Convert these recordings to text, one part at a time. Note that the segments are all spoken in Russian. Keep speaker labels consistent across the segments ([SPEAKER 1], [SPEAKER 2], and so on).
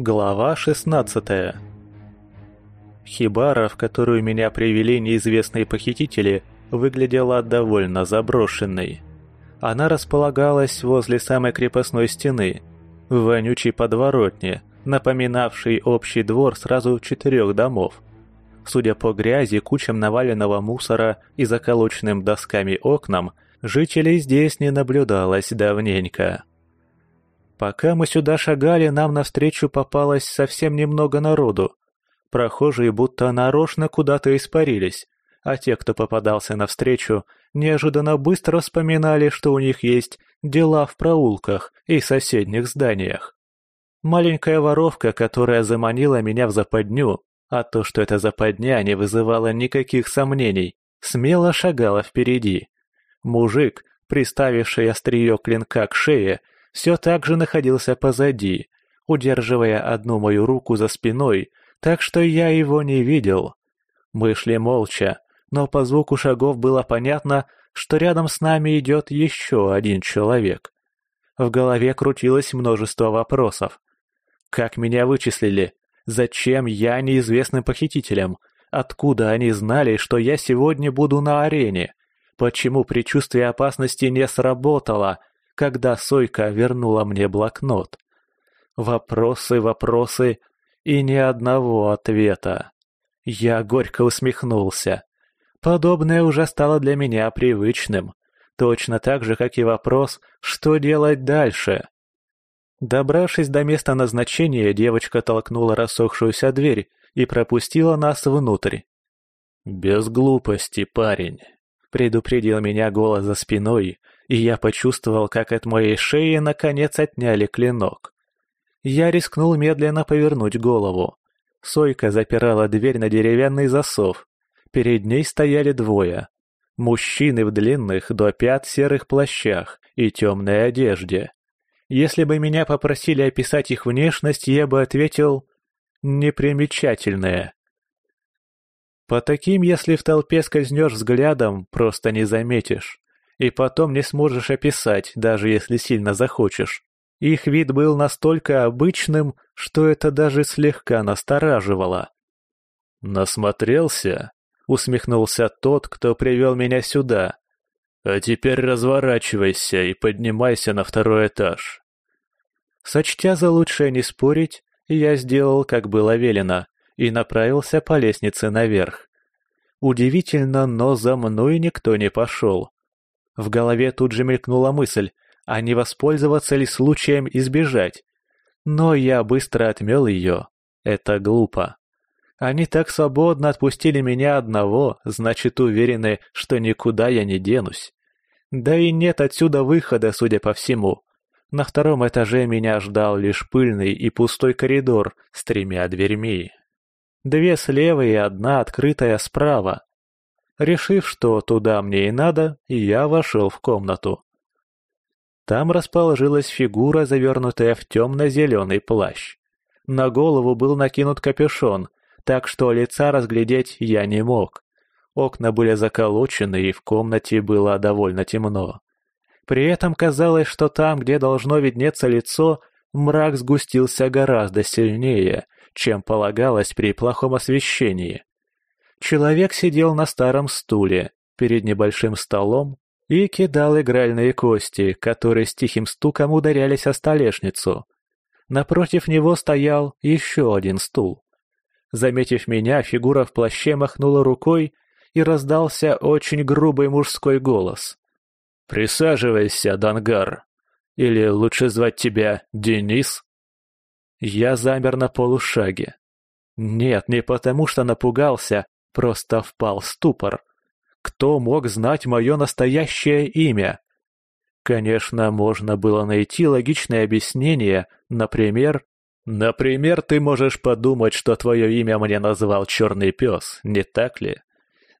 [SPEAKER 1] Глава 16 Хибара, в которую меня привели неизвестные похитители, выглядела довольно заброшенной. Она располагалась возле самой крепостной стены, в вонючей подворотне, напоминавшей общий двор сразу четырех домов. Судя по грязи, кучам наваленного мусора и заколоченным досками окнам, жителей здесь не наблюдалось давненько. Пока мы сюда шагали, нам навстречу попалось совсем немного народу. Прохожие будто нарочно куда-то испарились, а те, кто попадался навстречу, неожиданно быстро вспоминали, что у них есть дела в проулках и соседних зданиях. Маленькая воровка, которая заманила меня в западню, а то, что это западня, не вызывало никаких сомнений, смело шагала впереди. Мужик, приставивший острие клинка к шее, все так же находился позади, удерживая одну мою руку за спиной, так что я его не видел. Мы шли молча, но по звуку шагов было понятно, что рядом с нами идет еще один человек. В голове крутилось множество вопросов. Как меня вычислили? Зачем я неизвестным похитителям? Откуда они знали, что я сегодня буду на арене? Почему предчувствие опасности не сработало, когда Сойка вернула мне блокнот. Вопросы, вопросы и ни одного ответа. Я горько усмехнулся. Подобное уже стало для меня привычным. Точно так же, как и вопрос, что делать дальше. Добравшись до места назначения, девочка толкнула рассохшуюся дверь и пропустила нас внутрь. «Без глупости, парень», — предупредил меня голос за спиной, и я почувствовал, как от моей шеи наконец отняли клинок. Я рискнул медленно повернуть голову. Сойка запирала дверь на деревянный засов. Перед ней стояли двое. Мужчины в длинных до пят серых плащах и темной одежде. Если бы меня попросили описать их внешность, я бы ответил «непримечательная». По таким, если в толпе скользнешь взглядом, просто не заметишь и потом не сможешь описать, даже если сильно захочешь. Их вид был настолько обычным, что это даже слегка настораживало. «Насмотрелся?» — усмехнулся тот, кто привел меня сюда. «А теперь разворачивайся и поднимайся на второй этаж». Сочтя за лучшее не спорить, я сделал, как было велено, и направился по лестнице наверх. Удивительно, но за мной никто не пошел. В голове тут же мелькнула мысль, а не воспользоваться ли случаем избежать. Но я быстро отмел ее. Это глупо. Они так свободно отпустили меня одного, значит уверены, что никуда я не денусь. Да и нет отсюда выхода, судя по всему. На втором этаже меня ждал лишь пыльный и пустой коридор с тремя дверьми. Две слева и одна открытая справа. Решив, что туда мне и надо, я вошел в комнату. Там расположилась фигура, завернутая в темно-зеленый плащ. На голову был накинут капюшон, так что лица разглядеть я не мог. Окна были заколочены, и в комнате было довольно темно. При этом казалось, что там, где должно виднеться лицо, мрак сгустился гораздо сильнее, чем полагалось при плохом освещении. Человек сидел на старом стуле перед небольшим столом и кидал игральные кости, которые с тихим стуком ударялись о столешницу. Напротив него стоял еще один стул. Заметив меня, фигура в плаще махнула рукой, и раздался очень грубый мужской голос. «Присаживайся, Дангар. Или лучше звать тебя Денис?» Я замер на полушаге. Нет, не потому что напугался, Просто впал в ступор. Кто мог знать мое настоящее имя? Конечно, можно было найти логичное объяснение, например... Например, ты можешь подумать, что твое имя мне назвал Черный Пес, не так ли?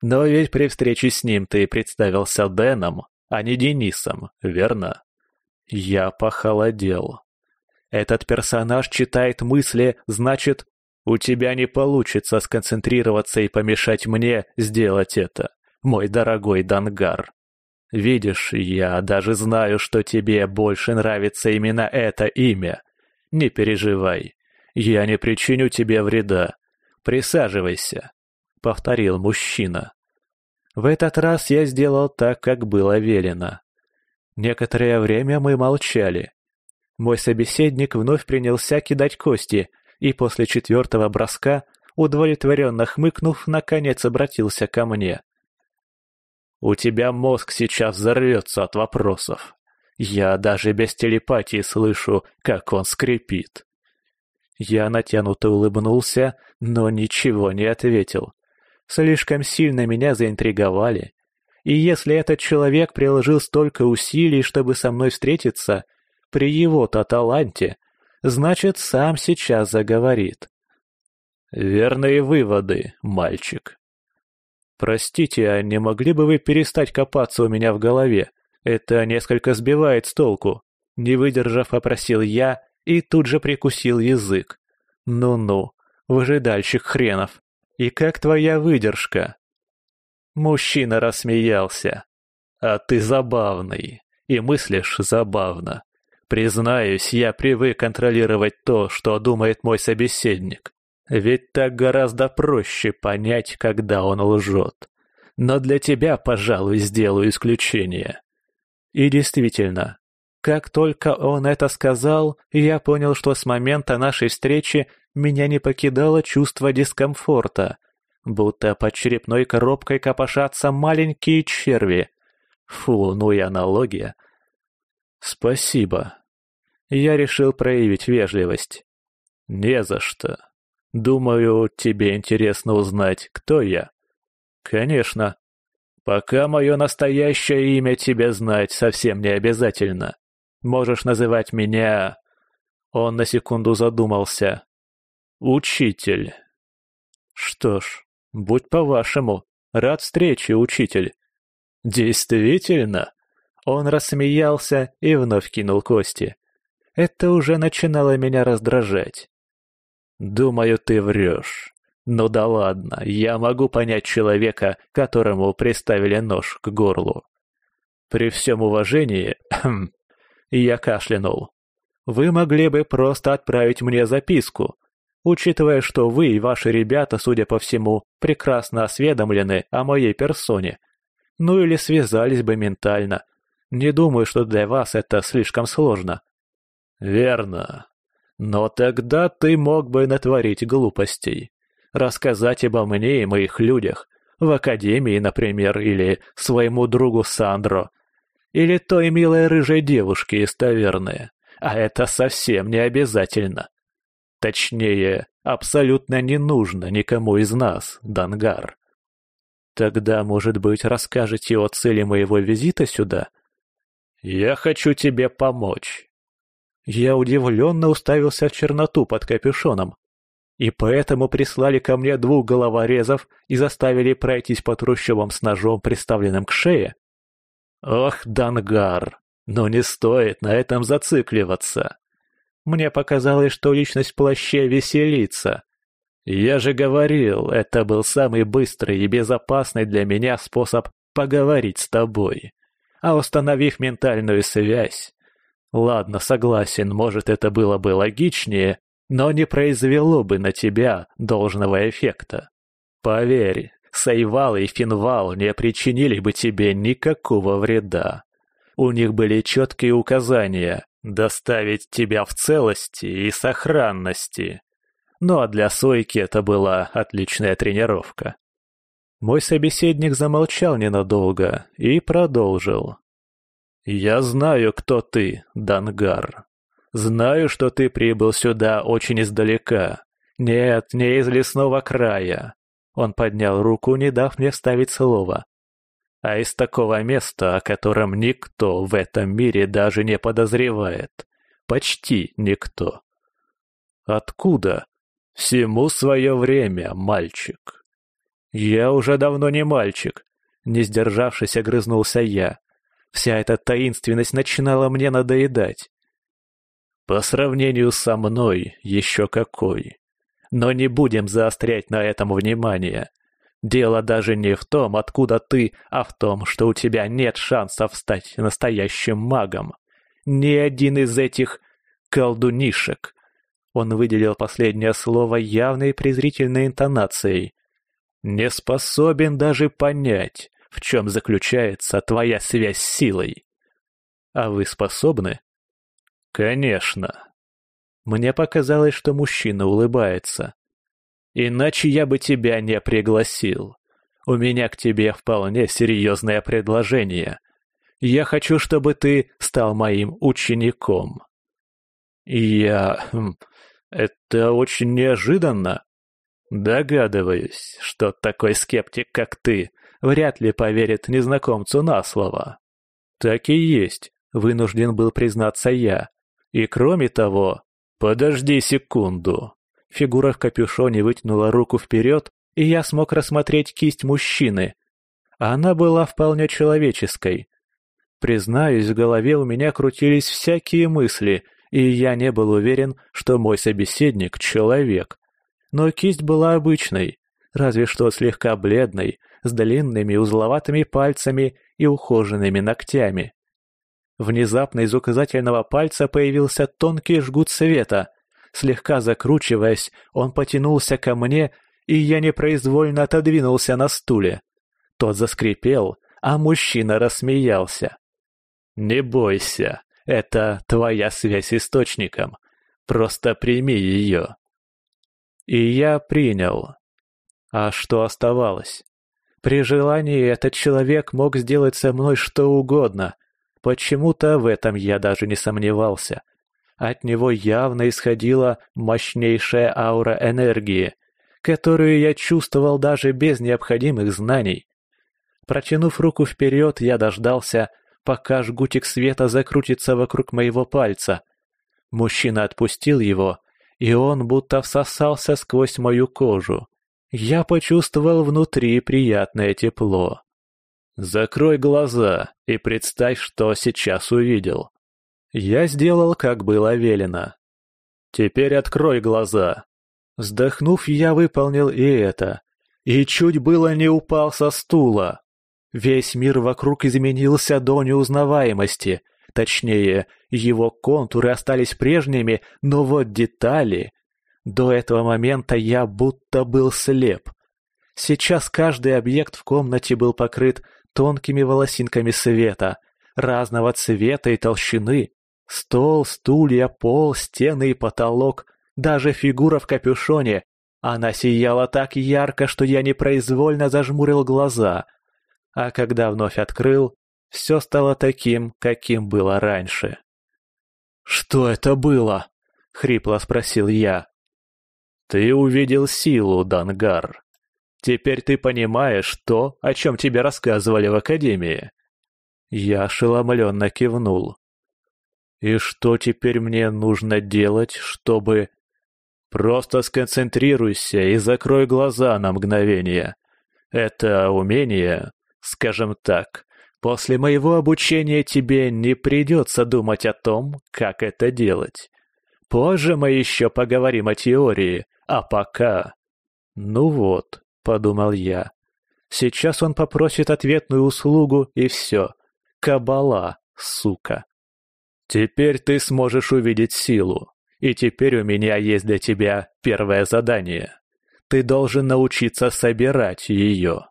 [SPEAKER 1] Но ведь при встрече с ним ты представился Дэном, а не Денисом, верно? Я похолодел. Этот персонаж читает мысли, значит, у тебя не получится сконцентрироваться и помешать мне сделать это, мой дорогой Дангар. Видишь, я даже знаю, что тебе больше нравится именно это имя. Не переживай. Я не причиню тебе вреда. Присаживайся», — повторил мужчина. В этот раз я сделал так, как было велено. Некоторое время мы молчали. Мой собеседник вновь принялся кидать кости, и после четвертого броска, удовлетворенно хмыкнув, наконец обратился ко мне. «У тебя мозг сейчас взорвется от вопросов. Я даже без телепатии слышу, как он скрипит». Я натянуто улыбнулся, но ничего не ответил. Слишком сильно меня заинтриговали. И если этот человек приложил столько усилий, чтобы со мной встретиться, при его-то таланте, значит, сам сейчас заговорит. Верные выводы, мальчик. Простите, а не могли бы вы перестать копаться у меня в голове? Это несколько сбивает с толку. Не выдержав, попросил я и тут же прикусил язык. Ну-ну, выжидальщик хренов. И как твоя выдержка? Мужчина рассмеялся. А ты забавный. И мыслишь забавно. Признаюсь, я привык контролировать то, что думает мой собеседник. Ведь так гораздо проще понять, когда он лжет. Но для тебя, пожалуй, сделаю исключение. И действительно, как только он это сказал, я понял, что с момента нашей встречи меня не покидало чувство дискомфорта, будто под черепной коробкой копошатся маленькие черви. Фу, ну и аналогия. Спасибо. Я решил проявить вежливость. Не за что. Думаю, тебе интересно узнать, кто я. Конечно. Пока мое настоящее имя тебе знать совсем не обязательно. Можешь называть меня...» Он на секунду задумался. «Учитель». «Что ж, будь по-вашему. Рад встрече, учитель». «Действительно?» Он рассмеялся и вновь кинул кости. Это уже начинало меня раздражать. «Думаю, ты врешь. Ну да ладно, я могу понять человека, которому приставили нож к горлу. При всем уважении, Я кашлянул. «Вы могли бы просто отправить мне записку. Учитывая, что вы и ваши ребята, судя по всему, прекрасно осведомлены о моей персоне. Ну или связались бы ментально. Не думаю, что для вас это слишком сложно». «Верно. Но тогда ты мог бы натворить глупостей. Рассказать обо мне и моих людях. В академии, например, или своему другу Сандро, или той милой рыжей девушки из таверны. А это совсем не обязательно. Точнее, абсолютно не нужно никому из нас, Дангар. Тогда, может быть, расскажете о цели моего визита сюда? Я хочу тебе помочь. Я удивленно уставился в черноту под капюшоном. И поэтому прислали ко мне двух головорезов и заставили пройтись по трущобам с ножом, приставленным к шее? Ох, Дангар, но не стоит на этом зацикливаться. Мне показалось, что личность в плаще веселится. Я же говорил, это был самый быстрый и безопасный для меня способ поговорить с тобой. А установив ментальную связь... Ладно, согласен, может, это было бы логичнее, но не произвело бы на тебя должного эффекта. Поверь, Сайвал и Финвал не причинили бы тебе никакого вреда. У них были четкие указания доставить тебя в целости и сохранности. Ну а для Сойки это была отличная тренировка. Мой собеседник замолчал ненадолго и продолжил. «Я знаю, кто ты, Дангар. Знаю, что ты прибыл сюда очень издалека. Нет, не из лесного края. Он поднял руку, не дав мне вставить слово. А из такого места, о котором никто в этом мире даже не подозревает. Почти никто. Откуда? Всему свое время, мальчик. Я уже давно не мальчик. Не сдержавшись, огрызнулся я. Вся эта таинственность начинала мне надоедать. По сравнению со мной, еще какой. Но не будем заострять на этом внимание. Дело даже не в том, откуда ты, а в том, что у тебя нет шансов стать настоящим магом. Ни один из этих колдунишек. Он выделил последнее слово явной презрительной интонацией. «Не способен даже понять, в чем заключается твоя связь с силой. А вы способны?» «Конечно». Мне показалось, что мужчина улыбается. «Иначе я бы тебя не пригласил. У меня к тебе вполне серьезное предложение. Я хочу, чтобы ты стал моим учеником». «Я... Хм, это очень неожиданно. Догадываюсь, что такой скептик, как ты, вряд ли поверит незнакомцу на слово. Так и есть, вынужден был признаться я. И кроме того... Подожди секунду. Фигура в капюшоне вытянула руку вперед, и я смог рассмотреть кисть мужчины. Она была вполне человеческой. Признаюсь, в голове у меня крутились всякие мысли — и я не был уверен, что мой собеседник — человек. Но кисть была обычной, разве что слегка бледной, с длинными узловатыми пальцами и ухоженными ногтями. Внезапно из указательного пальца появился тонкий жгут света. Слегка закручиваясь, он потянулся ко мне, и я непроизвольно отодвинулся на стуле. Тот заскрипел, а мужчина рассмеялся. «Не бойся, это твоя связь с источником. Просто прими ее. И я принял. А что оставалось? При желании этот человек мог сделать со мной что угодно. Почему-то в этом я даже не сомневался. От него явно исходила мощнейшая аура энергии, которую я чувствовал даже без необходимых знаний. Протянув руку вперед, я дождался, пока жгутик света закрутится вокруг моего пальца. Мужчина отпустил его, и он будто всосался сквозь мою кожу. Я почувствовал внутри приятное тепло. «Закрой глаза и представь, что сейчас увидел». Я сделал, как было велено. «Теперь открой глаза». Вздохнув, я выполнил и это. И чуть было не упал со стула. Весь мир вокруг изменился до неузнаваемости. Точнее, его контуры остались прежними, но вот детали... До этого момента я будто был слеп. Сейчас каждый объект в комнате был покрыт тонкими волосинками света, разного цвета и толщины. Стол, стулья, пол, стены и потолок, даже фигура в капюшоне. Она сияла так ярко, что я непроизвольно зажмурил глаза — а когда вновь открыл, все стало таким, каким было раньше. «Что это было?» — хрипло спросил я. «Ты увидел силу, Дангар. Теперь ты понимаешь то, о чем тебе рассказывали в Академии». Я ошеломленно кивнул. «И что теперь мне нужно делать, чтобы...» «Просто сконцентрируйся и закрой глаза на мгновение. Это умение Скажем так, после моего обучения тебе не придется думать о том, как это делать. Позже мы еще поговорим о теории, а пока... Ну вот, подумал я. Сейчас он попросит ответную услугу, и все. Кабала, сука. Теперь ты сможешь увидеть силу. И теперь у меня есть для тебя первое задание. Ты должен научиться собирать ее.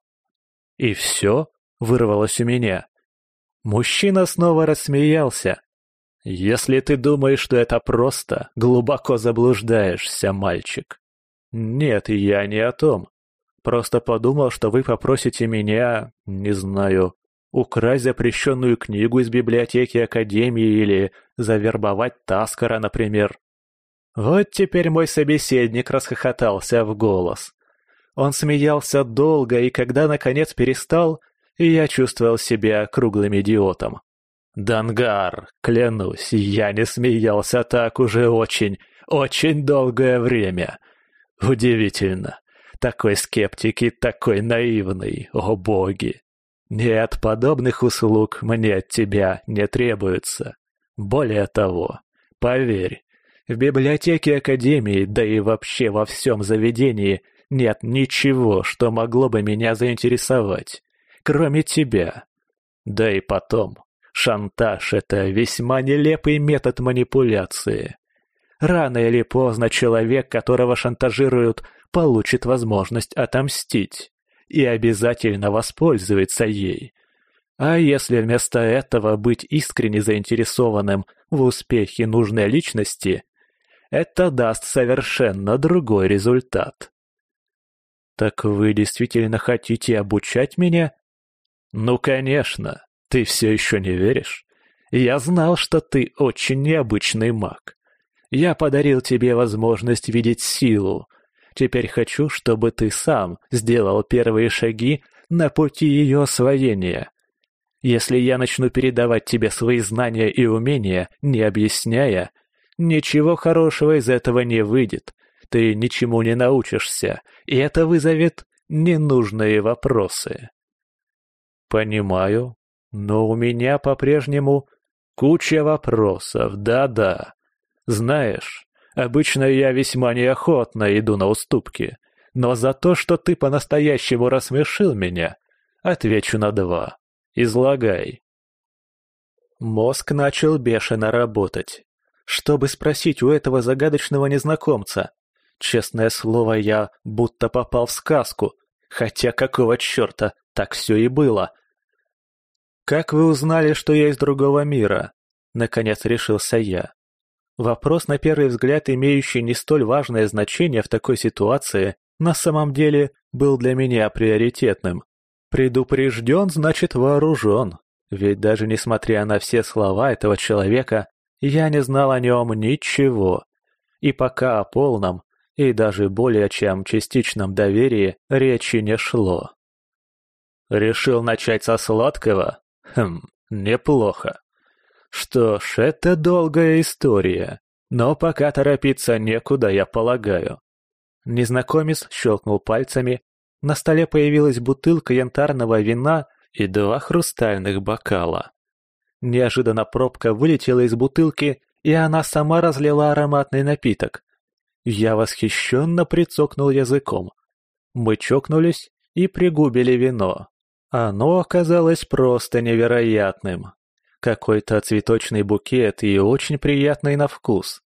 [SPEAKER 1] «И все?» — вырвалось у меня. Мужчина снова рассмеялся. «Если ты думаешь, что это просто, глубоко заблуждаешься, мальчик». «Нет, я не о том. Просто подумал, что вы попросите меня, не знаю, украсть запрещенную книгу из библиотеки Академии или завербовать Таскара, например». Вот теперь мой собеседник расхохотался в голос. Он смеялся долго, и когда наконец перестал, я чувствовал себя круглым идиотом. «Дангар, клянусь, я не смеялся так уже очень, очень долгое время. Удивительно. Такой скептик и такой наивный, о боги. Нет, подобных услуг мне от тебя не требуется. Более того, поверь, в библиотеке Академии, да и вообще во всем заведении – нет ничего, что могло бы меня заинтересовать, кроме тебя. Да и потом, шантаж — это весьма нелепый метод манипуляции. Рано или поздно человек, которого шантажируют, получит возможность отомстить и обязательно воспользуется ей. А если вместо этого быть искренне заинтересованным в успехе нужной личности, это даст совершенно другой результат. «Так вы действительно хотите обучать меня?» «Ну, конечно. Ты все еще не веришь? Я знал, что ты очень необычный маг. Я подарил тебе возможность видеть силу. Теперь хочу, чтобы ты сам сделал первые шаги на пути ее освоения. Если я начну передавать тебе свои знания и умения, не объясняя, ничего хорошего из этого не выйдет. Ты ничему не научишься, и это вызовет ненужные вопросы. Понимаю, но у меня по-прежнему куча вопросов, да-да. Знаешь, обычно я весьма неохотно иду на уступки, но за то, что ты по-настоящему рассмешил меня, отвечу на два. Излагай. Мозг начал бешено работать, чтобы спросить у этого загадочного незнакомца. Честное слово, я будто попал в сказку, хотя какого черта, так все и было. «Как вы узнали, что я из другого мира?» Наконец решился я. Вопрос, на первый взгляд, имеющий не столь важное значение в такой ситуации, на самом деле был для меня приоритетным. Предупрежден, значит вооружен. Ведь даже несмотря на все слова этого человека, я не знал о нем ничего. И пока о полном, и даже более чем частичном доверии речи не шло. Решил начать со сладкого? Хм, неплохо. Что ж, это долгая история, но пока торопиться некуда, я полагаю. Незнакомец щелкнул пальцами, на столе появилась бутылка янтарного вина и два хрустальных бокала. Неожиданно пробка вылетела из бутылки, и она сама разлила ароматный напиток. Я восхищенно прицокнул языком. Мы чокнулись и пригубили вино. Оно оказалось просто невероятным. Какой-то цветочный букет и очень приятный на вкус.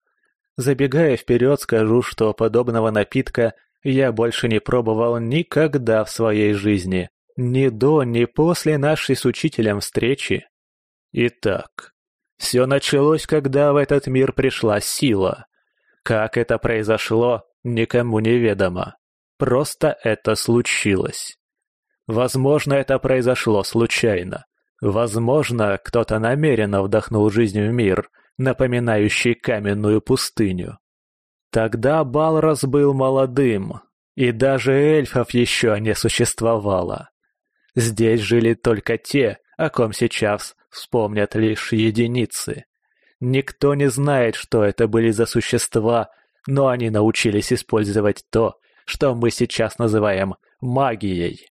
[SPEAKER 1] Забегая вперед, скажу, что подобного напитка я больше не пробовал никогда в своей жизни. Ни до, ни после нашей с учителем встречи. Итак, все началось, когда в этот мир пришла сила. Как это произошло, никому не ведомо. Просто это случилось. Возможно, это произошло случайно. Возможно, кто-то намеренно вдохнул жизнь в мир, напоминающий каменную пустыню. Тогда Балрос был молодым, и даже эльфов еще не существовало. Здесь жили только те, о ком сейчас вспомнят лишь единицы. Никто не знает, что это были за существа, но они научились использовать то, что мы сейчас называем магией.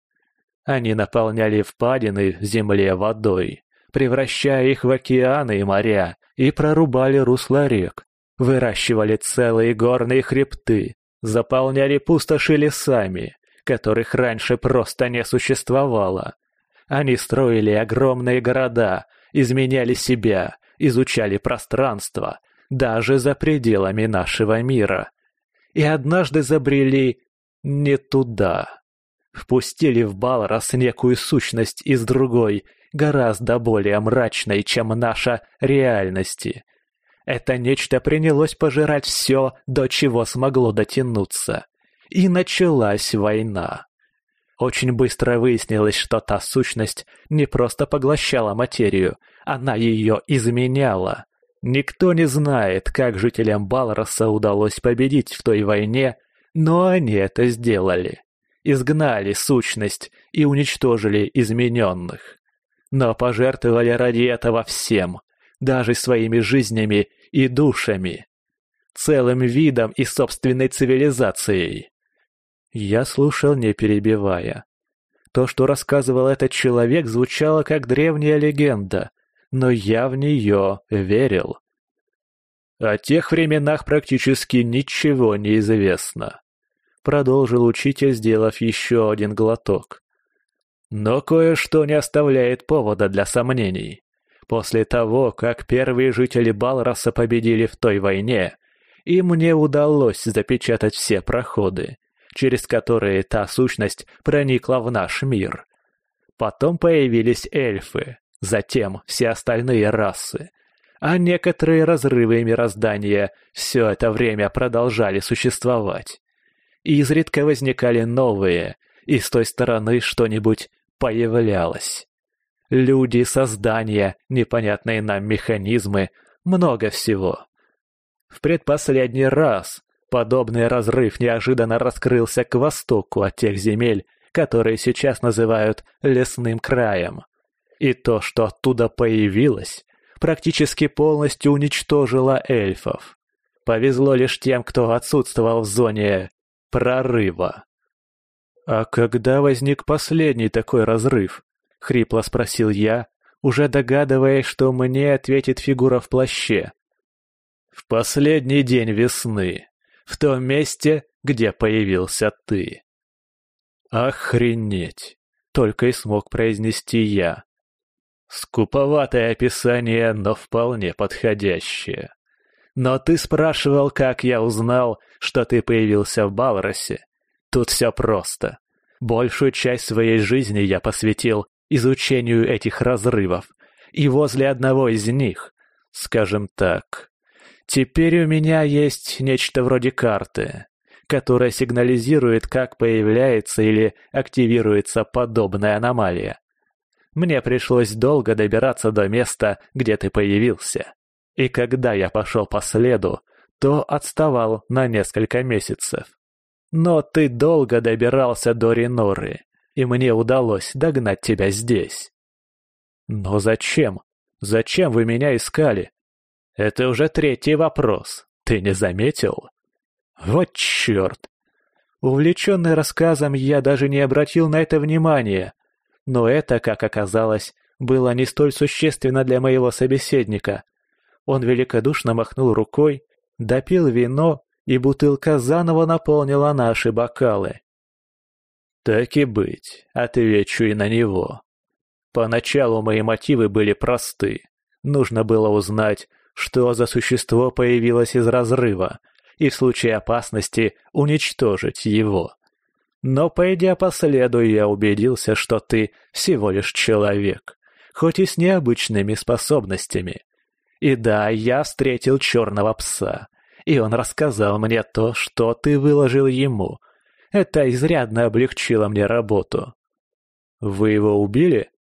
[SPEAKER 1] Они наполняли впадины в земле водой, превращая их в океаны и моря, и прорубали русла рек, выращивали целые горные хребты, заполняли пустоши лесами, которых раньше просто не существовало. Они строили огромные города, изменяли себя, изучали пространство, даже за пределами нашего мира. И однажды забрели не туда. Впустили в Балрос некую сущность из другой, гораздо более мрачной, чем наша реальности — это нечто принялось пожирать все, до чего смогло дотянуться. И началась война. Очень быстро выяснилось, что та сущность не просто поглощала материю, она ее изменяла. Никто не знает, как жителям Балроса удалось победить в той войне, но они это сделали. Изгнали сущность и уничтожили измененных. Но пожертвовали ради этого всем, даже своими жизнями и душами, целым видом и собственной цивилизацией. Я слушал, не перебивая. То, что рассказывал этот человек, звучало как древняя легенда, но я в нее верил. О тех временах практически ничего не известно. Продолжил учитель, сделав еще один глоток. Но кое-что не оставляет повода для сомнений. После того, как первые жители Балроса победили в той войне, и мне удалось запечатать все проходы, через которые та сущность проникла в наш мир. Потом появились эльфы, затем все остальные расы. А некоторые разрывы мироздания все это время продолжали существовать. Изредка возникали новые, и с той стороны что-нибудь появлялось. Люди, создания, непонятные нам механизмы, много всего. В предпоследний раз подобный разрыв неожиданно раскрылся к востоку от тех земель, которые сейчас называют лесным краем. И то, что оттуда появилось, практически полностью уничтожило эльфов. Повезло лишь тем, кто отсутствовал в зоне прорыва. «А когда возник последний такой разрыв?» — хрипло спросил я, уже догадываясь, что мне ответит фигура в плаще. «В последний день весны, в том месте, где появился ты». «Охренеть!» — только и смог произнести я. Скуповатое описание, но вполне подходящее. Но ты спрашивал, как я узнал, что ты появился в Балросе. Тут все просто. Большую часть своей жизни я посвятил изучению этих разрывов. И возле одного из них, скажем так, теперь у меня есть нечто вроде карты, которая сигнализирует, как появляется или активируется подобная аномалия. Мне пришлось долго добираться до места, где ты появился. И когда я пошел по следу, то отставал на несколько месяцев. Но ты долго добирался до Реноры, и мне удалось догнать тебя здесь. Но зачем? Зачем вы меня искали? Это уже третий вопрос. Ты не заметил? Вот черт! Увлеченный рассказом, я даже не обратил на это внимания. Но это, как оказалось, было не столь существенно для моего собеседника. Он великодушно махнул рукой, допил вино, и бутылка заново наполнила наши бокалы. Так и быть, отвечу и на него. Поначалу мои мотивы были просты. Нужно было узнать, что за существо появилось из разрыва, и в случае опасности уничтожить его. Но, пойдя по следу, я убедился, что ты всего лишь человек, хоть и с необычными способностями. И да, я встретил черного пса, и он рассказал мне то, что ты выложил ему. Это изрядно облегчило мне работу. Вы его убили?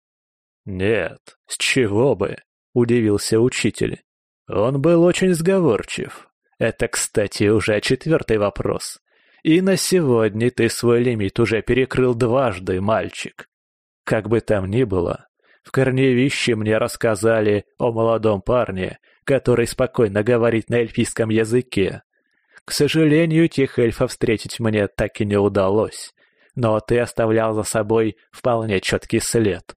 [SPEAKER 1] Нет, с чего бы, удивился учитель. Он был очень сговорчив. Это, кстати, уже четвертый вопрос. И на сегодня ты свой лимит уже перекрыл дважды, мальчик. Как бы там ни было, в Корневище мне рассказали о молодом парне, который спокойно говорит на эльфийском языке. К сожалению, тех эльфов встретить мне так и не удалось, но ты оставлял за собой вполне четкий след.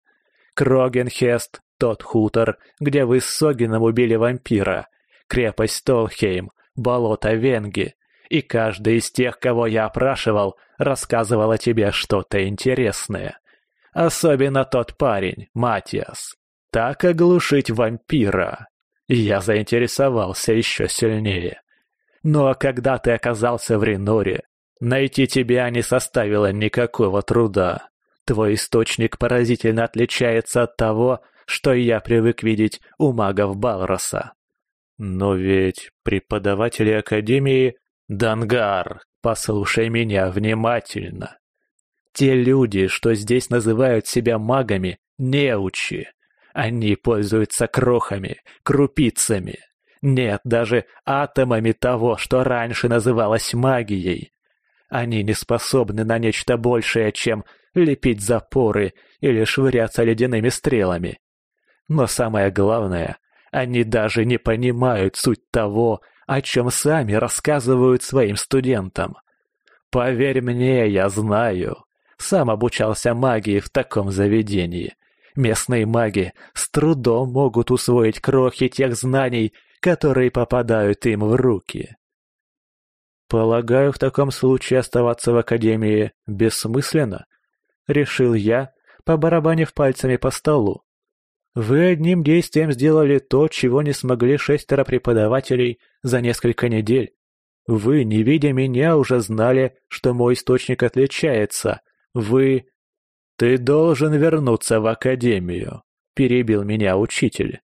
[SPEAKER 1] Крогенхест, тот хутор, где вы с Согином убили вампира, крепость Толхейм, болото Венги, и каждый из тех, кого я опрашивал, рассказывал о тебе что-то интересное. Особенно тот парень, Матиас. Так оглушить вампира. Я заинтересовался еще сильнее. Ну а когда ты оказался в Реноре, найти тебя не составило никакого труда. Твой источник поразительно отличается от того, что я привык видеть у магов Балроса. Но ведь преподаватели Академии «Дангар, послушай меня внимательно. Те люди, что здесь называют себя магами, неучи. Они пользуются крохами, крупицами. Нет, даже атомами того, что раньше называлось магией. Они не способны на нечто большее, чем лепить запоры или швыряться ледяными стрелами. Но самое главное, они даже не понимают суть того, о чем сами рассказывают своим студентам. Поверь мне, я знаю. Сам обучался магии в таком заведении. Местные маги с трудом могут усвоить крохи тех знаний, которые попадают им в руки. Полагаю, в таком случае оставаться в академии бессмысленно, решил я, побарабанив пальцами по столу. Вы одним действием сделали то, чего не смогли шестеро преподавателей за несколько недель. Вы, не видя меня, уже знали, что мой источник отличается. Вы... Ты должен вернуться в академию, перебил меня учитель.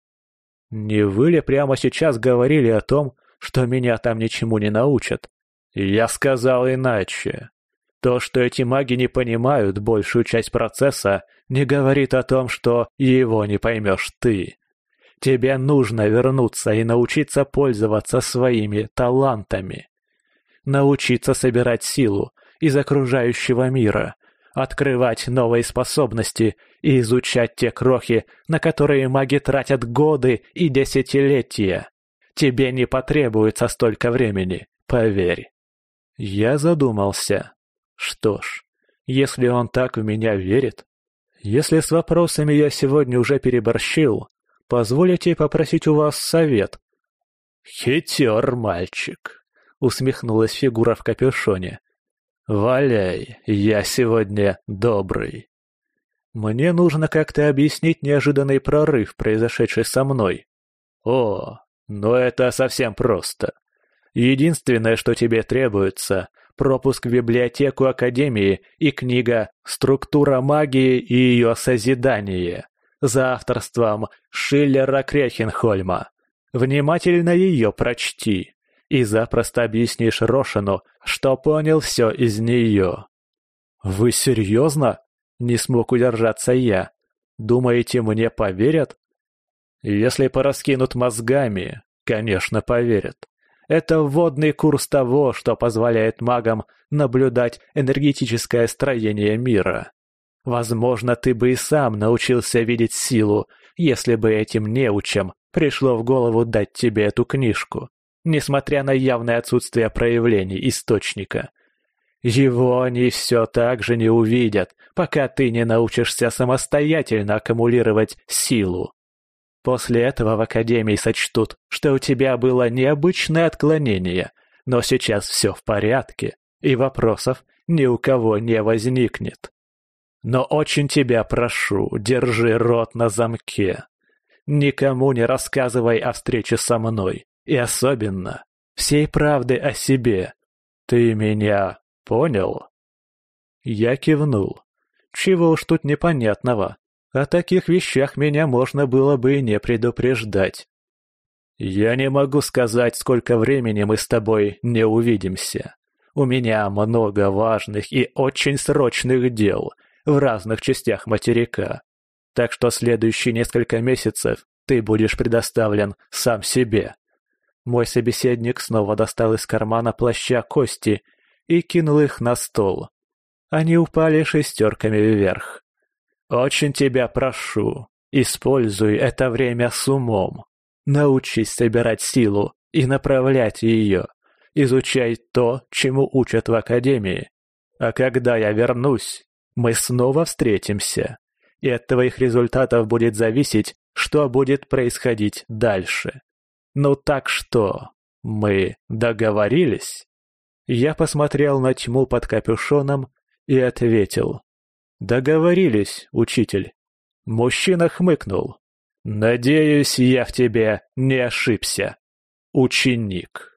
[SPEAKER 1] Не вы ли прямо сейчас говорили о том, что меня там ничему не научат? Я сказал иначе. То, что эти маги не понимают большую часть процесса, не говорит о том, что его не поймешь ты. Тебе нужно вернуться и научиться пользоваться своими талантами. Научиться собирать силу из окружающего мира, открывать новые способности и изучать те крохи, на которые маги тратят годы и десятилетия. Тебе не потребуется столько времени, поверь. Я задумался. Что ж, если он так в меня верит, если с вопросами я сегодня уже переборщил, позволите попросить у вас совет. Хитер мальчик, усмехнулась фигура в капюшоне. Валяй, я сегодня добрый. Мне нужно как-то объяснить неожиданный прорыв, произошедший со мной. О, но это совсем просто. Единственное, что тебе требуется, пропуск в библиотеку Академии и книга «Структура магии и ее созидание» за авторством Шиллера Крехенхольма. Внимательно ее прочти и запросто объяснишь Рошину, что понял все из нее. «Вы серьезно?» — не смог удержаться я. «Думаете, мне поверят?» «Если пораскинут мозгами, конечно, поверят. Это вводный курс того, что позволяет магам наблюдать энергетическое строение мира. Возможно, ты бы и сам научился видеть силу, если бы этим неучам пришло в голову дать тебе эту книжку, несмотря на явное отсутствие проявлений источника. Его они все так же не увидят, пока ты не научишься самостоятельно аккумулировать силу. После этого в академии сочтут, что у тебя было необычное отклонение, но сейчас все в порядке, и вопросов ни у кого не возникнет. Но очень тебя прошу, держи рот на замке. Никому не рассказывай о встрече со мной, и особенно всей правды о себе. Ты меня понял?» Я кивнул. Чего уж тут непонятного. О таких вещах меня можно было бы и не предупреждать. Я не могу сказать, сколько времени мы с тобой не увидимся. У меня много важных и очень срочных дел в разных частях материка. Так что следующие несколько месяцев ты будешь предоставлен сам себе. Мой собеседник снова достал из кармана плаща кости и кинул их на стол. Они упали шестерками вверх. Очень тебя прошу, используй это время с умом. Научись собирать силу и направлять ее. Изучай то, чему учат в академии. А когда я вернусь, мы снова встретимся. И от твоих результатов будет зависеть, что будет происходить дальше. Ну так что, мы договорились? Я посмотрел на тьму под капюшоном и ответил. «Договорились, учитель». Мужчина хмыкнул. «Надеюсь, я в тебе не ошибся, ученик».